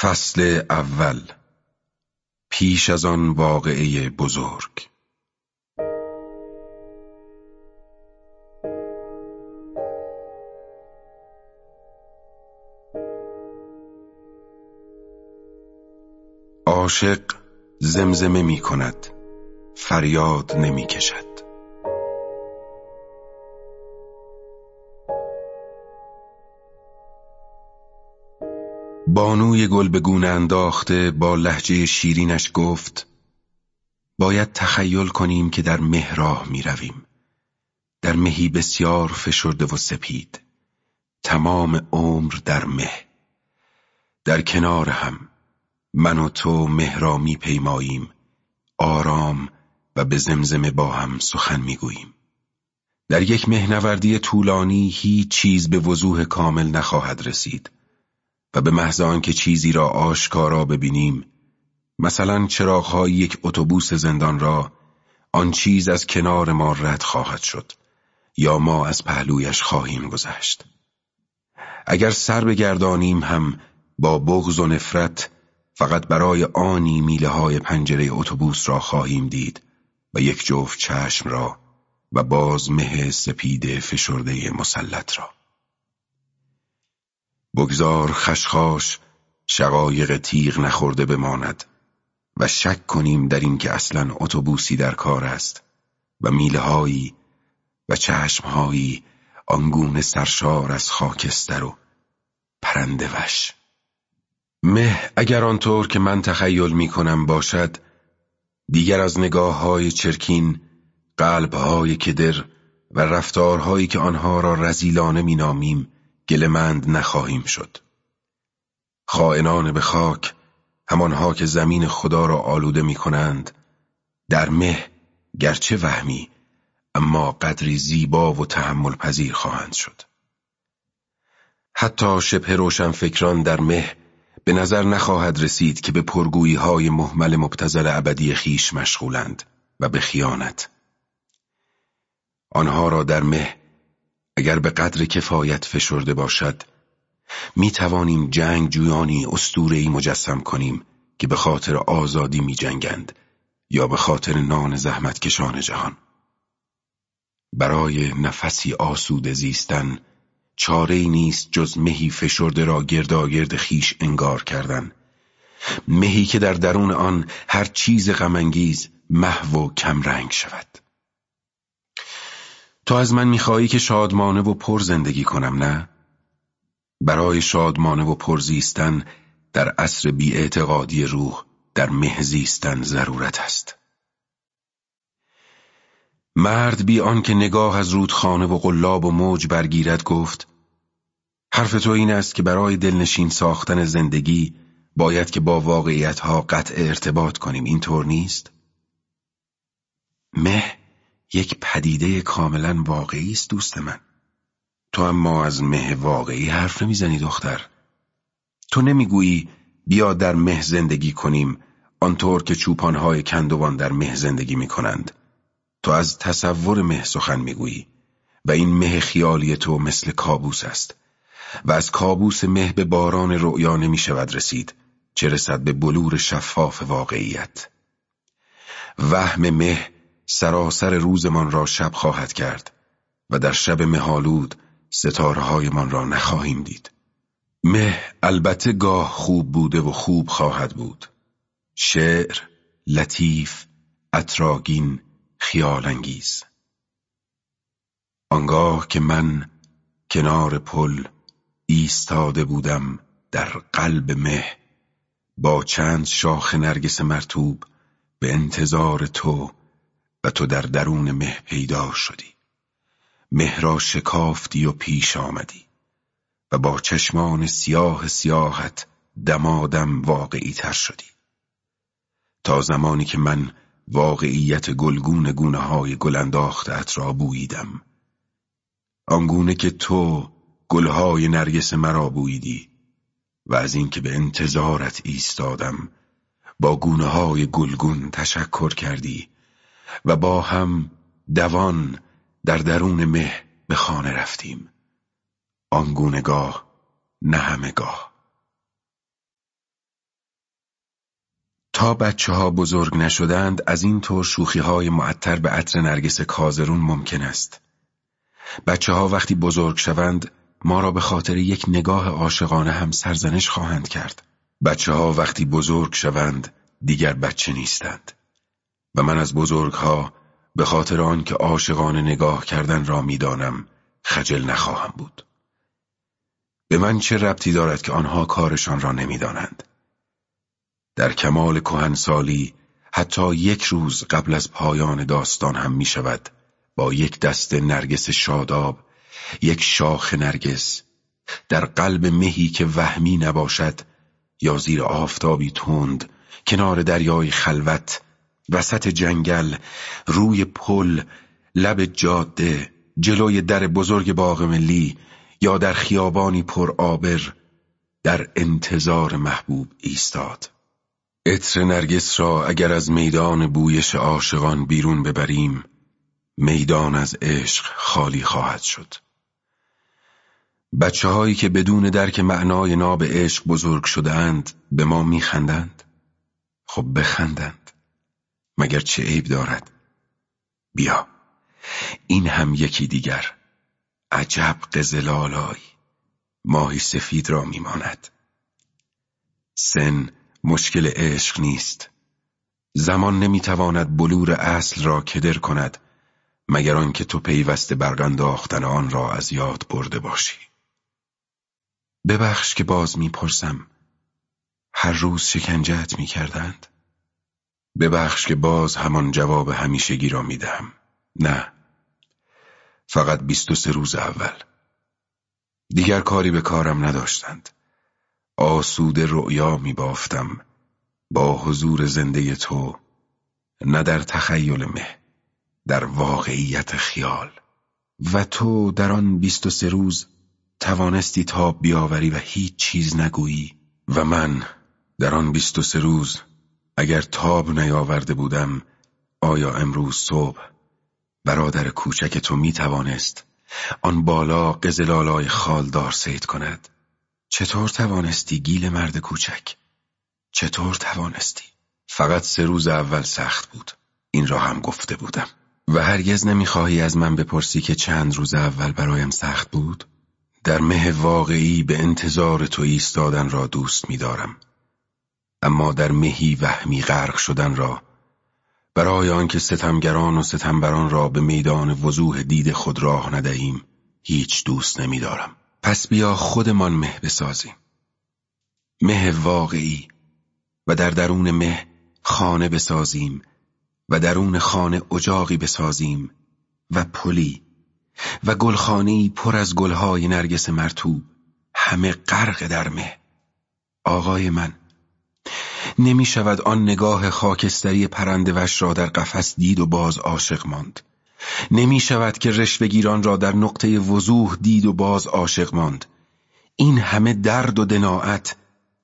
فصل اول. پیش از آن واقعه بزرگ. عاشق زمزمه می کند فریاد نمی کشد بانوی گل به گونه انداخته با لحجه شیرینش گفت باید تخیل کنیم که در مه راه می رویم. در مهی بسیار فشرده و سپید. تمام عمر در مه. در کنار هم من و تو مه را می پیماییم. آرام و به زمزمه با هم سخن می گوییم. در یک مهنوردی طولانی هیچ چیز به وضوح کامل نخواهد رسید. و به محض آنکه چیزی را آشکارا ببینیم مثلا چراغهای یک اتوبوس زندان را آن چیز از کنار ما رد خواهد شد یا ما از پهلویش خواهیم گذشت. اگر سر بگردانیم هم با بغض و نفرت فقط برای آنی میله های پنجره اتوبوس را خواهیم دید و یک جفت چشم را و باز مه سپید فشرده مسلط را. بگذار خشخاش شقایق تیغ نخورده بماند و شک کنیم در اینکه اصلا اتوبوسی در کار است و میله هایی و چشمهایی آنگونه سرشار از خاکستر و پرنده وش. مه اگر آنطور که من تخیل می کنم باشد دیگر از نگاه های چرکین قلب های کدر و رفتارهایی که آنها را رزیلانه می نامیم گلمند نخواهیم شد. خائنان به خاک همانها که زمین خدا را آلوده می کنند در مه گرچه وهمی اما قدری زیبا و تحمل پذیر خواهند شد. حتی شبه روشن فکران در مه به نظر نخواهد رسید که به پرگویی های محمل مبتزل ابدی خیش مشغولند و به خیانت. آنها را در مه اگر به قدر کفایت فشرده باشد می توانیم جنگ جویانی استورهی مجسم کنیم که به خاطر آزادی می جنگند یا به خاطر نان زحمت کشان جهان. برای نفسی آسوده زیستن چاره نیست جز مهی فشرده را گرداگرد خیش انگار کردن. مهی که در درون آن هر چیز غمانگیز محو و کمرنگ شود. تو از من می‌خواهی که شادمانه و پر زندگی کنم نه؟ برای شادمانه و پر زیستن در عصر بیاعتقادی روح در مه زیستن ضرورت است. مرد بی آنکه نگاه از رودخانه و قلاب و موج برگیرد گفت حرف تو این است که برای دلنشین ساختن زندگی باید که با واقعیتها قطع ارتباط کنیم اینطور نیست؟ مه یک پدیده کاملا واقعی است دوست من. تو اما از مه واقعی حرف نمی‌زنی دختر. تو نمی‌گویی بیا در مه زندگی کنیم آنطور که چوپانهای کندوان در مه زندگی می‌کنند. تو از تصور مه سخن می‌گویی و این مه خیالی تو مثل کابوس است و از کابوس مه به باران رؤیا نمی شود رسید چه رسد به بلور شفاف واقعیت. وهم مه سراسر روزمان را شب خواهد کرد و در شب مهالود ستارهایمان را نخواهیم دید. مه البته گاه خوب بوده و خوب خواهد بود. شعر لطیف اطراگین خیالانگیز. آنگاه که من کنار پل ایستاده بودم در قلب مه با چند شاخ نرگس مرتوب به انتظار تو تو در درون مه پیدا شدی. مه را شکافتی و پیش آمدی و با چشمان سیاه سیاهت دمادم واقعی تر شدی. تا زمانی که من واقعیت گلگون گونه های گل انداختت را بوییدم. آنگونه که تو گلهای نرگس مرا بوییدی و از اینکه به انتظارت ایستادم با گونه های گلگون تشکر کردی و با هم دوان در درون مه به خانه رفتیم آنگونگاه نه همگاه تا بچه ها بزرگ نشدند از این طور شوخی های معطر به عطر نرگس کازرون ممکن است. بچه ها وقتی بزرگ شوند ما را به خاطر یک نگاه عاشقانه هم سرزنش خواهند کرد. بچه ها وقتی بزرگ شوند دیگر بچه نیستند. و من از بزرگ ها به خاطر آنکه عاشقانه نگاه کردن را می‌دانم خجل نخواهم بود. به من چه ربطی دارد که آنها کارشان را نمی‌دانند؟ در کمال کهنسالی حتی یک روز قبل از پایان داستان هم می شود با یک دست نرگس شاداب یک شاخ نرگس در قلب مهی که وهمی نباشد یا زیر آفتابی تند کنار دریای خلوت وسط جنگل روی پل لب جاده جلوی در بزرگ باغ ملی یا در خیابانی پر آبر در انتظار محبوب ایستاد. عطر نرگس را اگر از میدان بویش عاشقان بیرون ببریم میدان از عشق خالی خواهد شد. بچه هایی که بدون درک معنای ناب عشق بزرگ شدهاند به ما میخندند؟ خب بخندند. مگر چه عیب دارد؟ بیا. این هم یکی دیگر. عجب قزلالای ماهی سفید را میماند. سن مشکل عشق نیست. زمان نمی‌تواند بلور اصل را کدر کند مگر آنکه تو پیوسته برگنداختن آن را از یاد برده باشی. ببخش که باز می‌پرسم. هر روز شکنجت می‌کردند؟ ببخش که باز همان جواب همیشگی را می‌دهم. نه. فقط بیست و سه روز اول. دیگر کاری به کارم نداشتند. آسوده رؤیا می بافتم با حضور زنده تو نه در تخیل مه در واقعیت خیال. و تو در آن بیست و سه روز توانستی تاب بیاوری و هیچ چیز نگویی. و من در آن بیست و سه روز اگر تاب نیاورده بودم آیا امروز صبح برادر کوچک تو می توانست آن بالا قزلالای خالدار سید کند چطور توانستی گیل مرد کوچک؟ چطور توانستی؟ فقط سه روز اول سخت بود این را هم گفته بودم و هرگز نمی‌خواهی از من بپرسی که چند روز اول برایم سخت بود؟ در مه واقعی به انتظار تو ایستادن را دوست می‌دارم. اما در مهی وهمی غرق شدن را برای آنکه ستمگران و ستمبران را به میدان وضوح دید خود راه ندهیم هیچ دوست نمیدارم. پس بیا خودمان مه بسازیم مه واقعی و در درون مه خانه بسازیم و درون خانه اجاقی بسازیم و پلی و گلخانهی پر از گلهای نرگس مرتوب همه غرق در مه آقای من نمی شود آن نگاه خاکستری پرنده وش را در قفس دید و باز عاشق ماند. نمی شود که رشوهگیران را در نقطه وضوح دید و باز عاشق ماند. این همه درد و دناعت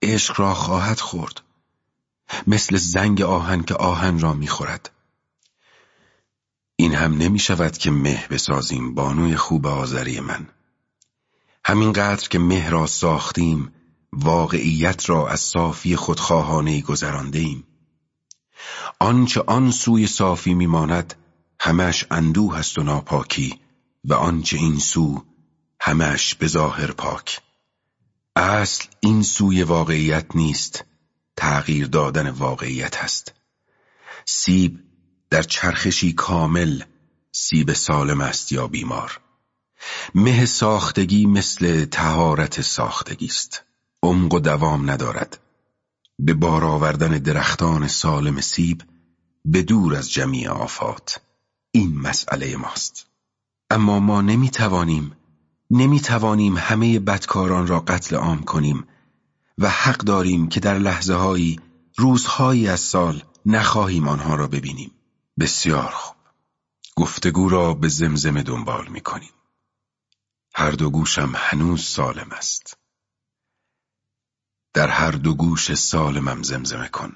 عشق را خواهد خورد. مثل زنگ آهن که آهن را می‌خورد. این هم نمی شود که مه بسازیم بانوی خوب آذری من. همینقدر که مه را ساختیم واقعیت را از صافی خودخواهانه گذرانده ایم آنچه آن سوی صافی میماند همش اندوه است و ناپاکی و آنچه این سو همش به ظاهر پاک. اصل این سوی واقعیت نیست تغییر دادن واقعیت است. سیب در چرخشی کامل سیب سالم است یا بیمار. مه ساختگی مثل تهارت ساختگی است. عمق و دوام ندارد. به بار آوردن درختان سالم سیب به دور از جمعی آفات. این مسئله ماست. اما ما نمی‌توانیم نمی‌توانیم همه بدکاران را قتل عام کنیم و حق داریم که در لحظه هایی روزهایی از سال نخواهیم آنها را ببینیم. بسیار خوب. گفتگو را به زمزمه دنبال می‌کنیم. هر دو گوشم هنوز سالم است. در هر دو گوش سالمم زمزمه کن.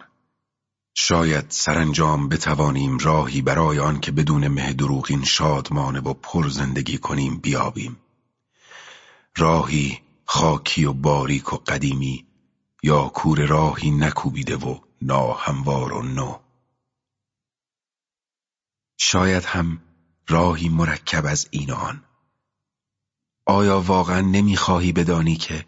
شاید سرانجام بتوانیم راهی برای آن که بدون مه دروغین شادمانه و پر زندگی کنیم بیابیم. راهی خاکی و باریک و قدیمی یا کور راهی نکوبیده و ناهموار و نو. شاید هم راهی مرکب از این آن. آیا واقعا نمی‌خواهی بدانی که